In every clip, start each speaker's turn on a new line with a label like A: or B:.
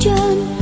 A: 真。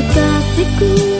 A: kekasihku